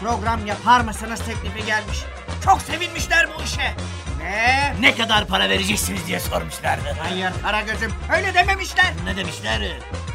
program yapar mısınız teklifi gelmiş. Çok sevinmişler bu işe. Ve Ne kadar para vereceksiniz diye sormuşlardı. hayır Karagöz'üm öyle dememişler. Ne demişler?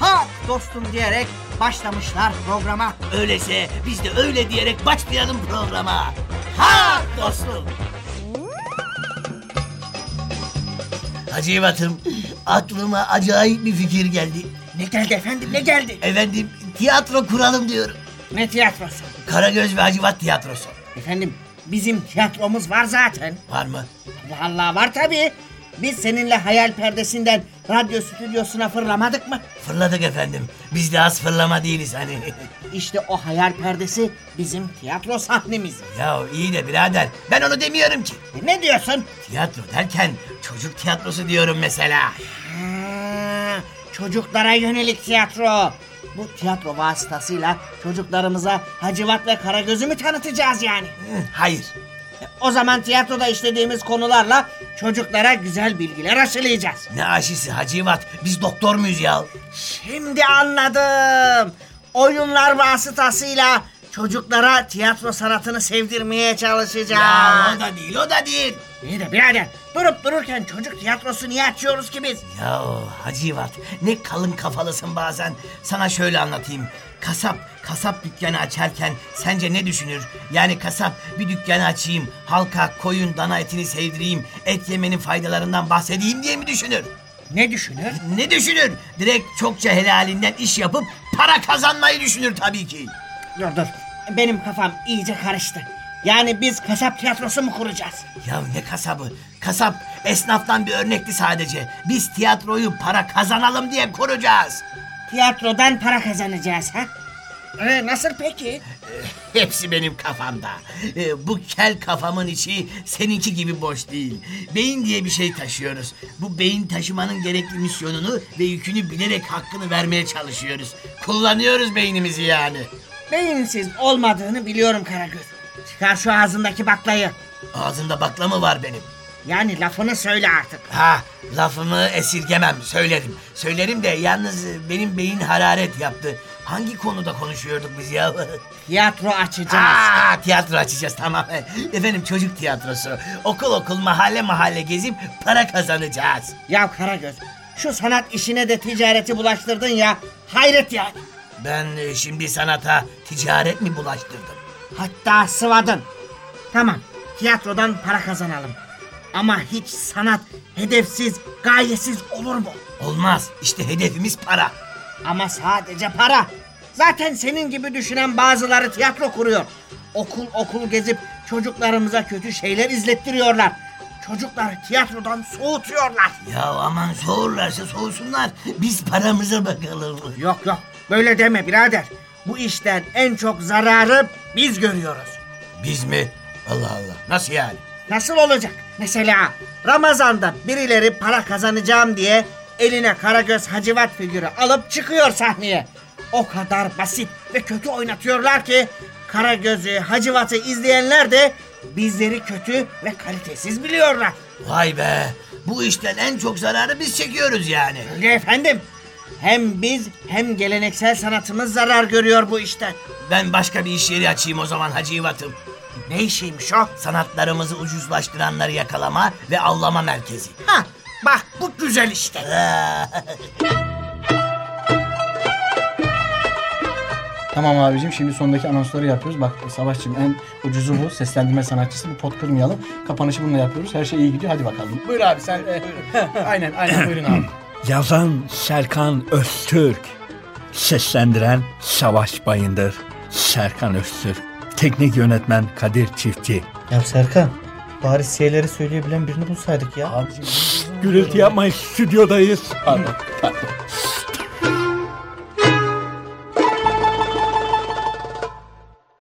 Ha dostum diyerek başlamışlar programa. Öyleyse biz de öyle diyerek başlayalım programa. Ha dostum. Hacı Evat'ım aklıma acayip bir fikir geldi. Ne geldi efendim ne geldi? Efendim tiyatro kuralım diyorum. Ne tiyatrosu? Karagöz ve Hacivat tiyatrosu. Efendim bizim tiyatromuz var zaten. Var mı? Allah Allah var tabii. Biz seninle hayal perdesinden radyo stüdyosuna fırlamadık mı? Fırladık efendim. Biz de az fırlama değiliz hani. İşte o hayal perdesi bizim tiyatro sahnemiz. ya iyi de birader ben onu demiyorum ki. E, Ne diyorsun? Tiyatro derken çocuk tiyatrosu diyorum mesela. Ha, çocuklara yönelik tiyatro. Bu tiyatro vasıtasıyla çocuklarımıza Hacivat ve Karagöz'ü mü tanıtacağız yani? Hayır. E, O zaman tiyatroda işlediğimiz konularla çocuklara güzel bilgiler aşılayacağız. Ne aşısı Hacivat biz doktor muyuz ya? Şimdi anladım. Oyunlar vasıtasıyla çocuklara tiyatro sanatını sevdirmeye çalışacağız. Ya o da değil o da değil. İyi de birader durup dururken çocuk tiyatrosu niye açıyoruz ki biz? Ya Hacivat ne kalın kafalısın bazen. Sana şöyle anlatayım. Kasap, kasap dükkanı açarken sence ne düşünür? Yani kasap bir dükkanı açayım, halka koyun dana etini sevdireyim, et yemenin faydalarından bahsedeyim diye mi düşünür? Ne düşünür? Ne düşünür? Direkt çokça helalinden iş yapıp para kazanmayı düşünür tabii ki. Dur dur benim kafam iyice karıştı. Yani biz kasap tiyatrosu mu kuracağız? Ya ne kasabı? Kasap esnaftan bir örnekti sadece. Biz tiyatroyu para kazanalım diye kuracağız. Tiyatrodan para kazanacağız ha? Ee, nasıl peki? Hepsi benim kafamda. Ee, bu kel kafamın içi seninki gibi boş değil. Beyin diye bir şey taşıyoruz. Bu beyin taşımanın gerekli misyonunu ve yükünü bilerek hakkını vermeye çalışıyoruz. Kullanıyoruz beynimizi yani. Beyinsiz olmadığını biliyorum Karagöz. Çıkar şu ağzındaki baklayı. Ağzımda bakla mı var benim? Yani lafını söyle artık. Ha lafımı esirgemem söylerim. Söylerim de yalnız benim beyin hararet yaptı. Hangi konuda konuşuyorduk biz ya? Tiyatro açacağız. Aa, tiyatro açacağız tamam. Efendim çocuk tiyatrosu. Okul okul mahalle mahalle gezip para kazanacağız. Ya Karagöz şu sanat işine de ticareti bulaştırdın ya. Hayret yani. Ben e, şimdi sanata ticaret mi bulaştırdım? Hatta sıvadın. Tamam tiyatrodan para kazanalım. Ama hiç sanat hedefsiz, gayesiz olur mu? Olmaz. İşte hedefimiz para. Ama sadece para. Zaten senin gibi düşünen bazıları tiyatro kuruyor. Okul okul gezip çocuklarımıza kötü şeyler izlettiriyorlar. Çocukları tiyatrodan soğutuyorlar. Ya aman soğurlarsa soğusunlar. Biz paramıza bakalım. Yok yok böyle deme birader. Bu işten en çok zararı biz görüyoruz. Biz mi? Allah Allah. Nasıl yani? Nasıl olacak? Mesela Ramazan'da birileri para kazanacağım diye eline Karagöz Hacivat figürü alıp çıkıyor sahneye. O kadar basit ve kötü oynatıyorlar ki Karagöz'ü, Hacivat'ı izleyenler de bizleri kötü ve kalitesiz biliyorlar. Vay be. Bu işten en çok zararı biz çekiyoruz yani. Öyle efendim. Hem biz hem geleneksel sanatımız zarar görüyor bu işten. Ben başka bir iş yeri açayım o zaman Hacı İvat'ım. Ne işiymiş o? Sanatlarımızı ucuzlaştıranları yakalama ve avlama merkezi. Ha, bak bu güzel işte. Tamam abicim şimdi sondaki anonsları yapıyoruz. Bak Savaşçım en ucuzu bu. Seslendirme sanatçısı. Bu pot kırmayalım. Kapanışı bununla yapıyoruz. Her şey iyi gidiyor. Hadi bakalım. Buyur abi sen. e, aynen aynen buyurun abi. Yazan Serkan Öztürk. Seslendiren Savaş Bayındır. Serkan Öztürk. Teknik yönetmen Kadir Çiftçi. Ya Serkan bari S'leri söyleyebilen birini bulsaydık ya. Gürültü yapmayın stüdyodayız. Pardon, pardon.